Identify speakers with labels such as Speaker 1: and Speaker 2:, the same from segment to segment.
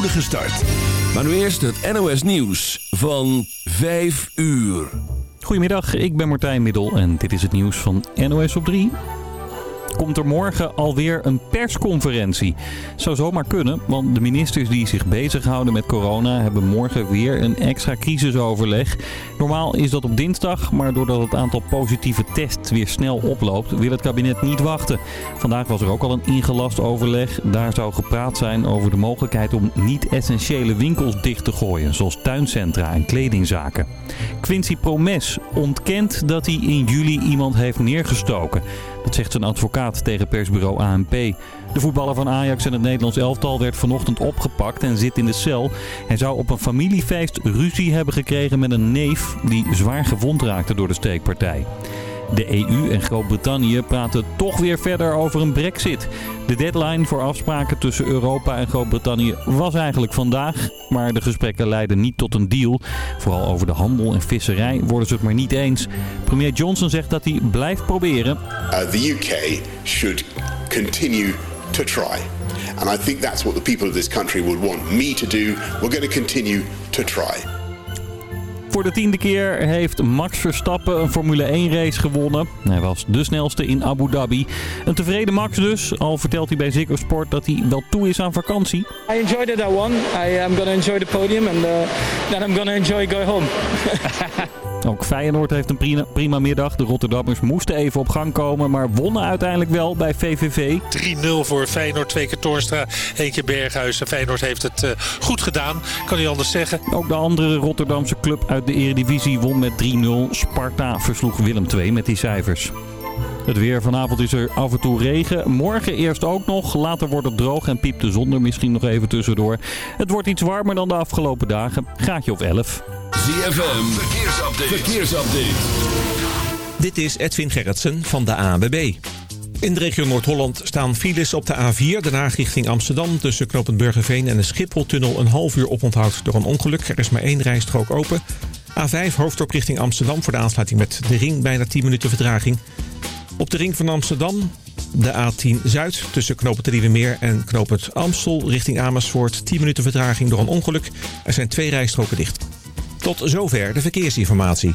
Speaker 1: spoedige start. Maar nu eerst het NOS Nieuws van 5 uur.
Speaker 2: Goedemiddag, ik ben Martijn Middel en dit is het nieuws van NOS op 3 komt er morgen alweer een persconferentie. Zou zomaar kunnen, want de ministers die zich bezighouden met corona hebben morgen weer een extra crisisoverleg. Normaal is dat op dinsdag, maar doordat het aantal positieve tests weer snel oploopt, wil het kabinet niet wachten. Vandaag was er ook al een ingelast overleg. Daar zou gepraat zijn over de mogelijkheid om niet-essentiële winkels dicht te gooien, zoals tuincentra en kledingzaken. Quincy Promes ontkent dat hij in juli iemand heeft neergestoken. Dat zegt zijn advocaat tegen persbureau ANP. De voetballer van Ajax en het Nederlands elftal werd vanochtend opgepakt en zit in de cel. Hij zou op een familiefeest ruzie hebben gekregen met een neef die zwaar gewond raakte door de steekpartij. De EU en Groot-Brittannië praten toch weer verder over een brexit. De deadline voor afspraken tussen Europa en Groot-Brittannië was eigenlijk vandaag. Maar de gesprekken leiden niet tot een deal. Vooral over de handel en visserij worden ze het maar niet eens. Premier Johnson zegt dat hij blijft proberen.
Speaker 3: Uh, the UK should continue to try. And I think that's what the people of this country would want me to do. We're going to continue to try.
Speaker 2: Voor de tiende keer heeft Max Verstappen een Formule 1 race gewonnen. Hij was de snelste in Abu Dhabi. Een tevreden Max dus, al vertelt hij bij Ziggo Sport dat hij wel toe is aan vakantie.
Speaker 4: I enjoyed it, I won. I am going to enjoy the podium and uh, then I'm going to enjoy going home.
Speaker 2: Ook Feyenoord heeft een prima, prima, middag. De Rotterdammers moesten even op gang komen, maar wonnen uiteindelijk wel bij VVV.
Speaker 5: 3-0 voor Feyenoord, twee keer Torstra, één keer Berghuis. Feyenoord heeft het uh, goed gedaan, kan niet anders zeggen.
Speaker 2: Ook de andere Rotterdamse club uit de Eredivisie won met 3-0. Sparta versloeg Willem II met die cijfers. Het weer vanavond is er af en toe regen. Morgen eerst ook nog. Later wordt het droog en piept de zon er misschien nog even tussendoor. Het wordt iets warmer dan de afgelopen dagen. Gaatje of 11.
Speaker 1: ZFM, verkeersupdate. verkeersupdate.
Speaker 6: Dit is Edwin Gerritsen van de ANWB. In de regio Noord-Holland staan files op de A4, de Haag richting Amsterdam... tussen knooppunt Burgerveen en de Schipholtunnel een half uur oponthoud door een ongeluk. Er is maar één rijstrook open. A5 hoofddorp richting Amsterdam voor de aansluiting met de ring, bijna 10 minuten vertraging. Op de ring van Amsterdam de A10 Zuid tussen knooppunt Meer en knooppunt Amstel richting Amersfoort. 10 minuten vertraging door een ongeluk. Er zijn twee rijstroken dicht. Tot zover de verkeersinformatie.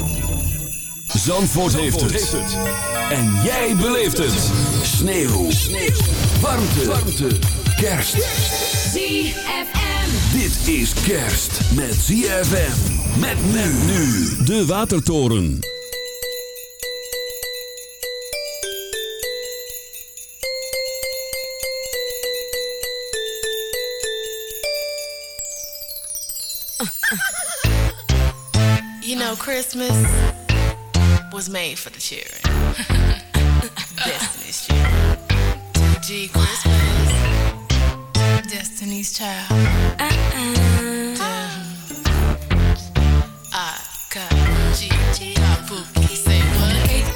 Speaker 1: Zandvoort, heeft, het. En jij beleeft het. Sneeuw. Sneeuw. Warmte. Warmte. Kerst.
Speaker 7: ZFM.
Speaker 1: Dit is kerst met ZFM. Met men nu. De Watertoren.
Speaker 8: You know, Christmas was made for the children. Destiny's children. G Christmas. Destiny's child.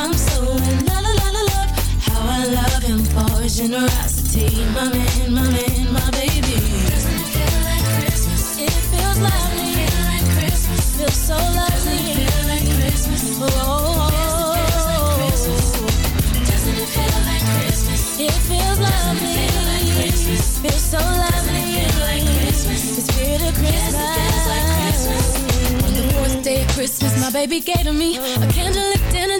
Speaker 7: I'm so in la la la la love. How I love him for his generosity, my man, my man, my baby. Doesn't it feel like Christmas? It feels lovely. Feel like Christmas. Feels so lovely. Christmas. Oh, oh, oh. Doesn't it feel like Christmas? It feels lovely. Feel like Christmas. Lovely. Feel like Christmas. The spirit of Christmas. On the fourth day of Christmas, my baby gave to me a candlelit dinner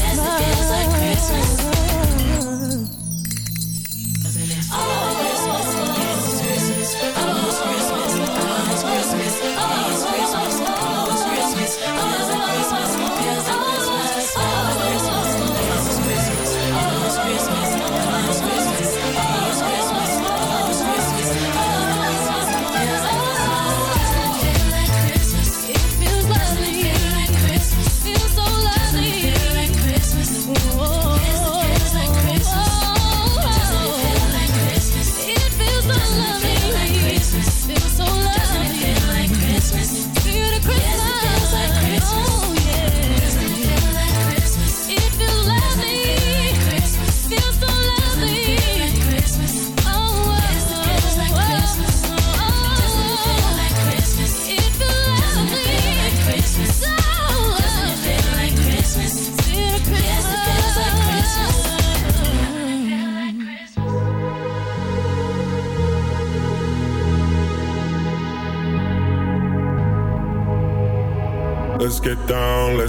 Speaker 9: Christmas feels like Christmas.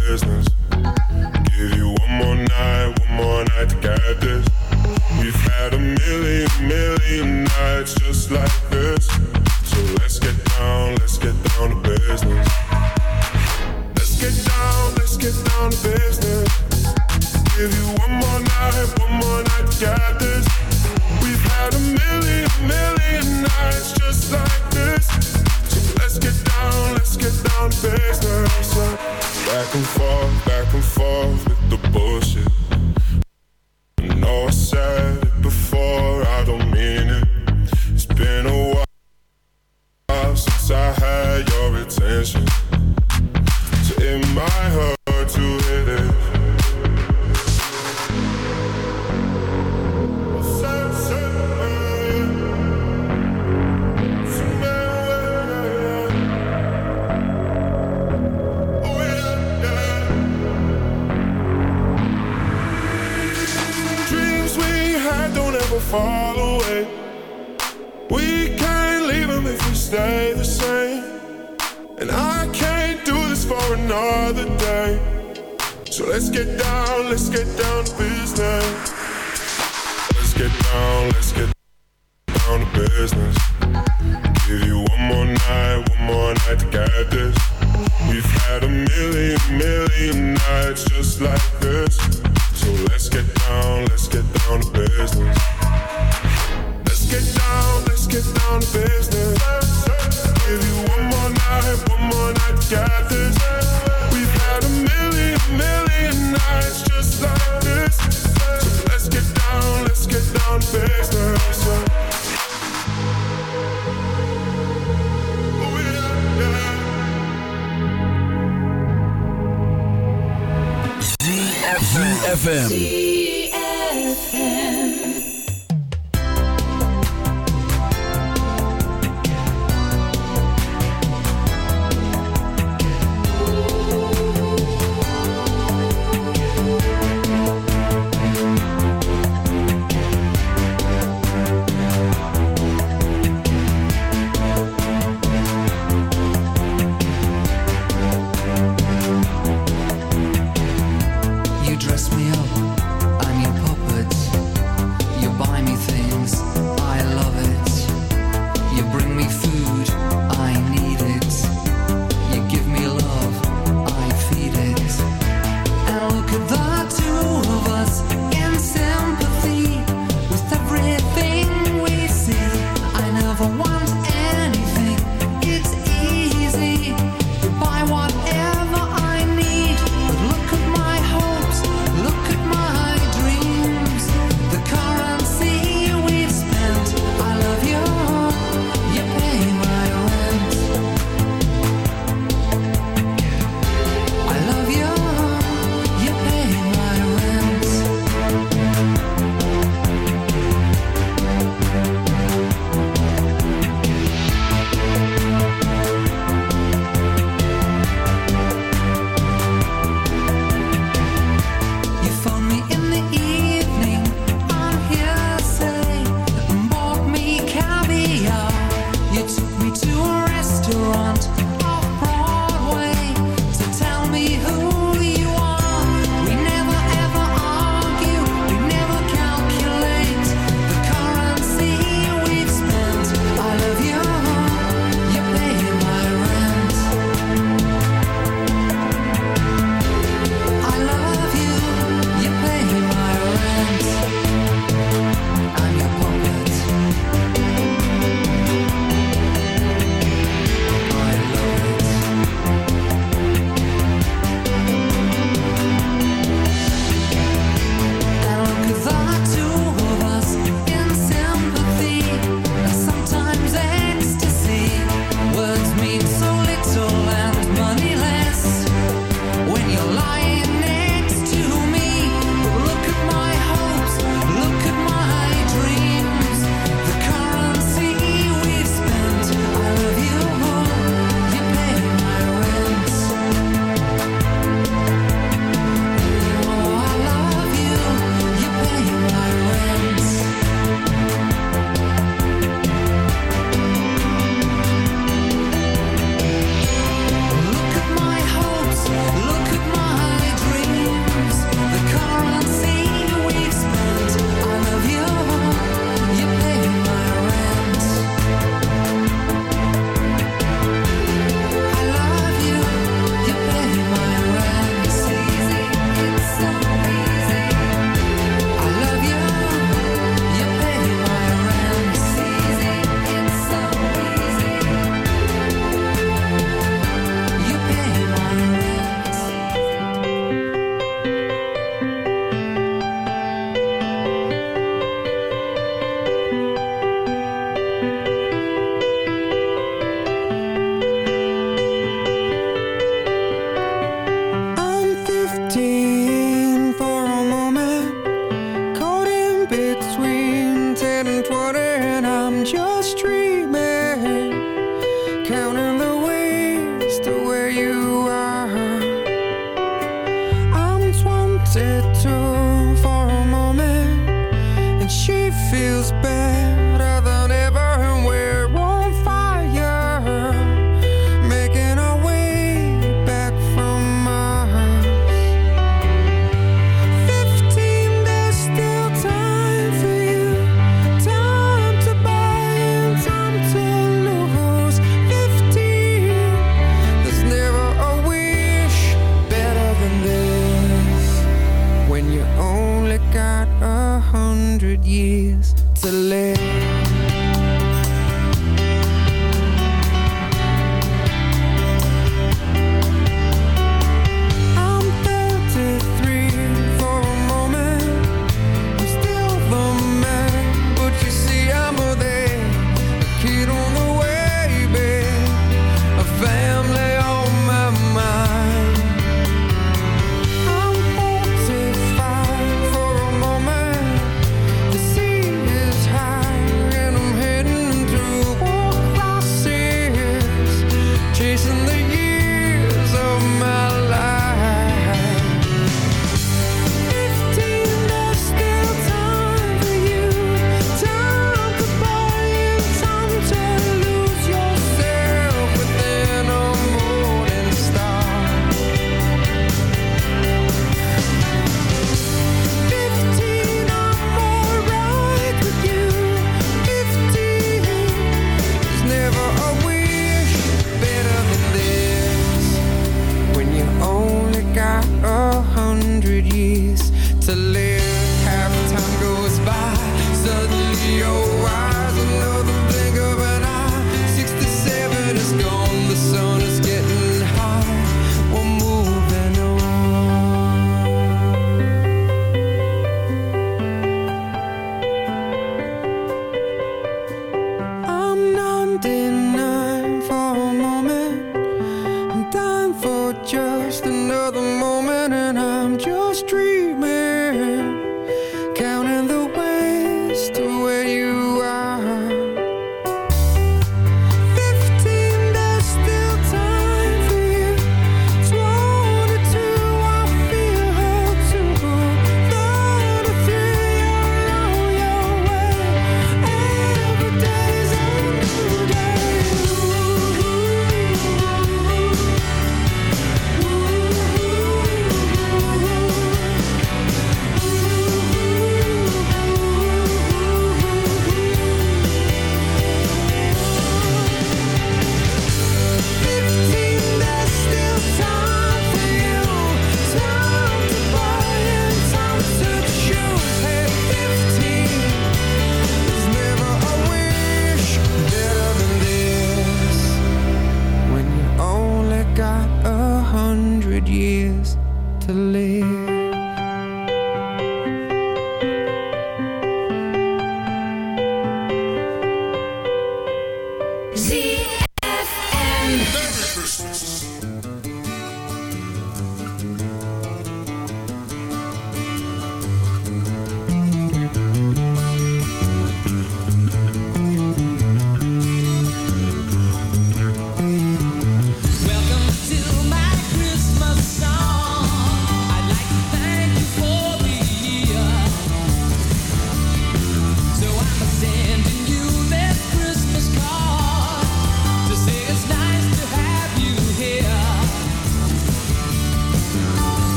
Speaker 10: business.
Speaker 1: ZFM.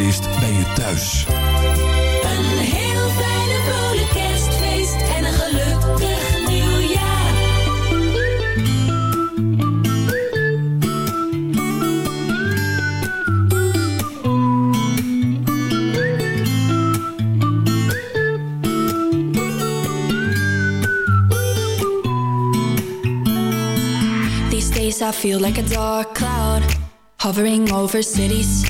Speaker 7: Kerstfeest
Speaker 1: bij je thuis.
Speaker 7: Een heel fijne vrolijk kerstfeest en een gelukkig nieuwjaar.
Speaker 11: These days I feel like a dark cloud hovering over cities,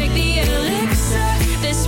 Speaker 11: be elixir. This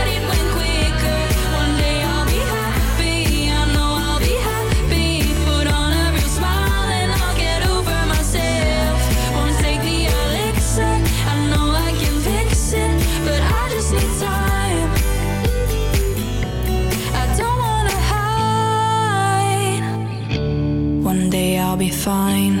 Speaker 11: fine.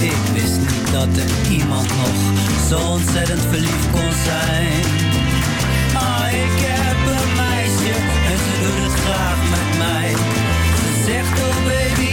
Speaker 12: Ik wist niet dat er iemand nog zo ontzettend verliefd kon zijn. Ah, ik heb een meisje en ze doet het graag met mij. Ze zegt, oh baby,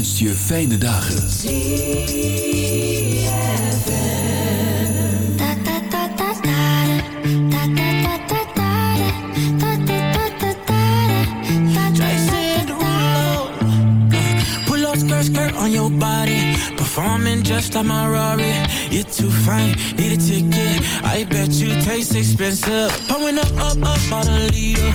Speaker 1: wenst je fijne dagen.
Speaker 13: On your body. Performing just like my Rari. You're too fine, need a ticket. I bet you taste expensive. Pouring up, up, up, a leader.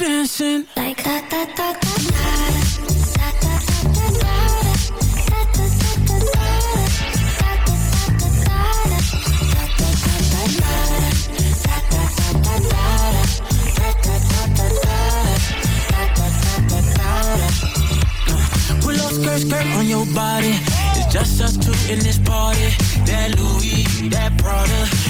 Speaker 13: Dancing. Like that, that, that, Pull up skirt, skirt on your body. It's just us two in this party. That Louis, that Prada,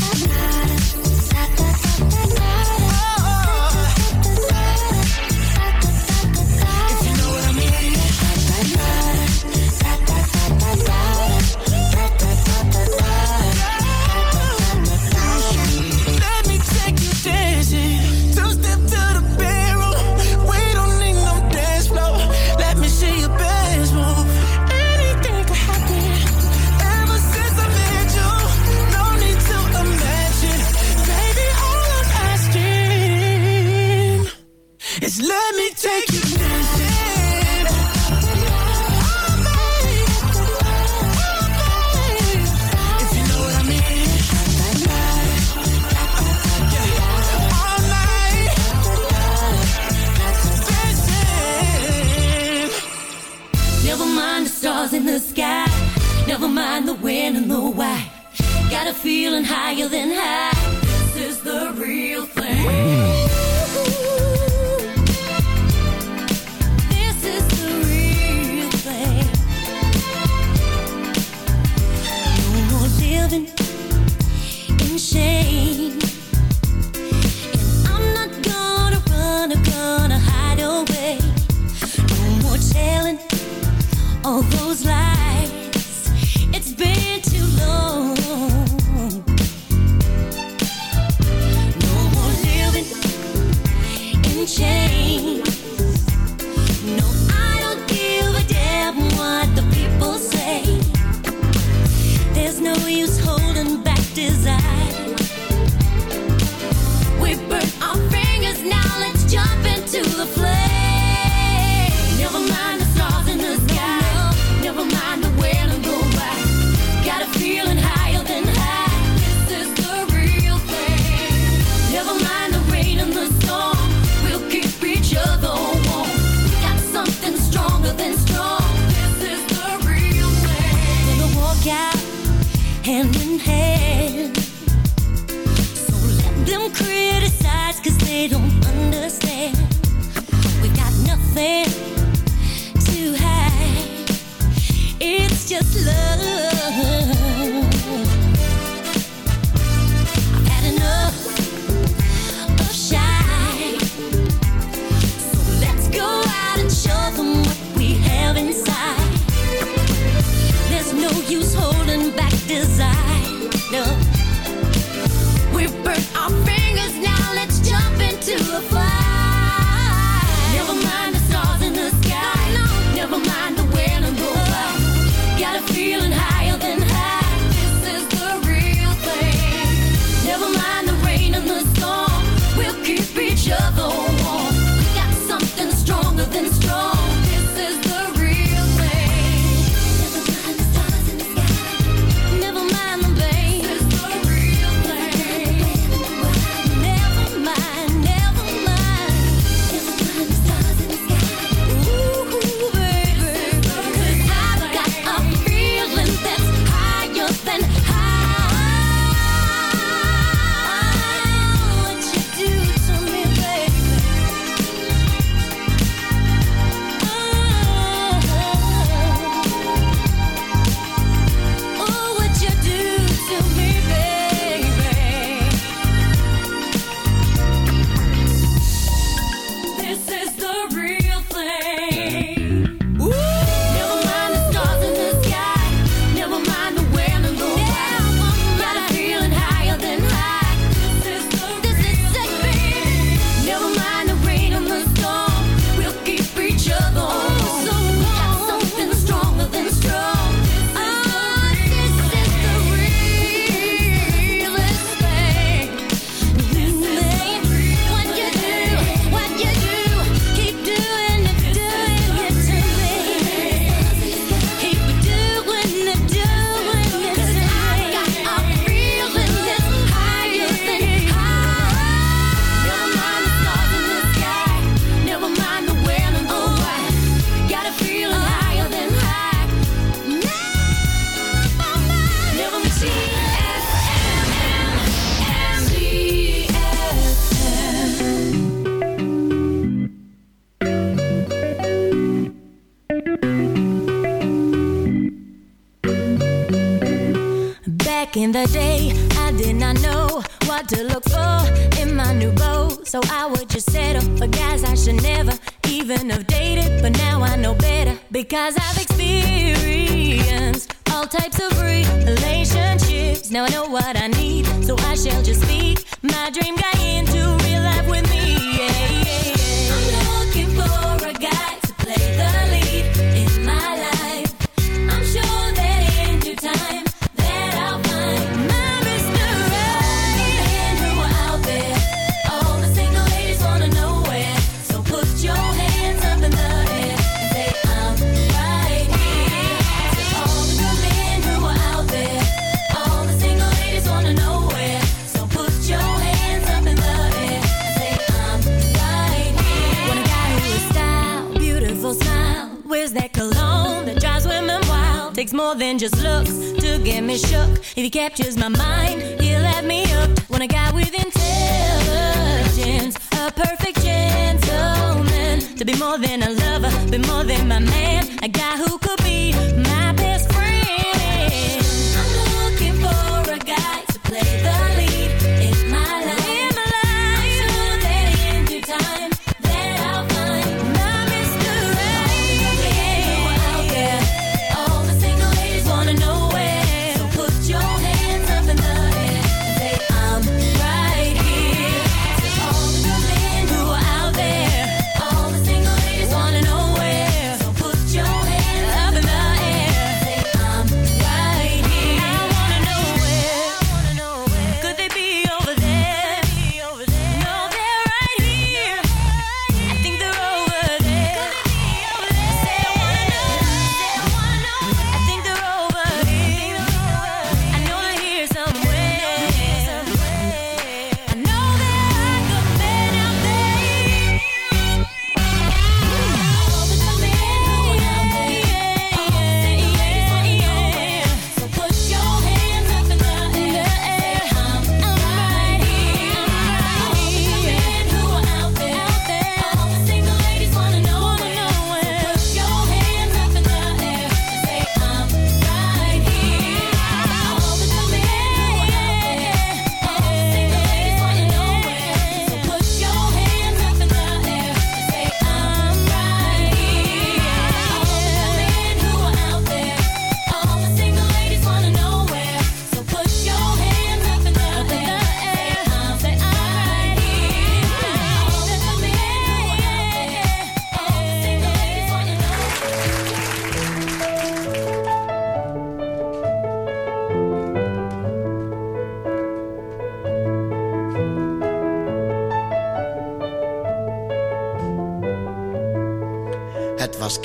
Speaker 7: Wears that drives women wild. Takes more than just looks to get me shook. If he captures my mind, he'll have me hooked. Want a guy with intelligence, a perfect gentleman. To be more than a lover, be more than my man. A guy who could be my best friend.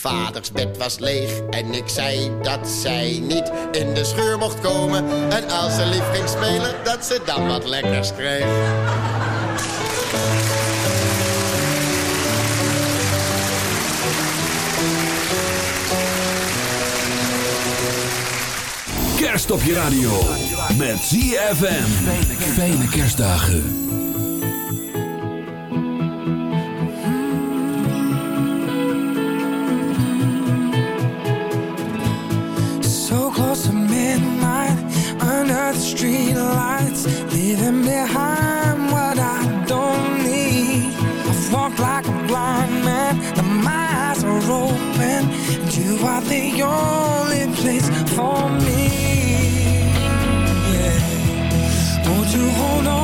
Speaker 14: Vaders bed was leeg en ik zei dat zij niet in de scheur mocht komen. En als ze lief ging spelen, dat ze dan wat lekkers kreeg.
Speaker 1: Kerst op je radio. Met ZFM. Fijne kerstdagen.
Speaker 15: The street lights, leaving behind what I don't need. I've walked like a blind man, now my eyes are open, and you are the only place for me. Yeah. Won't you hold on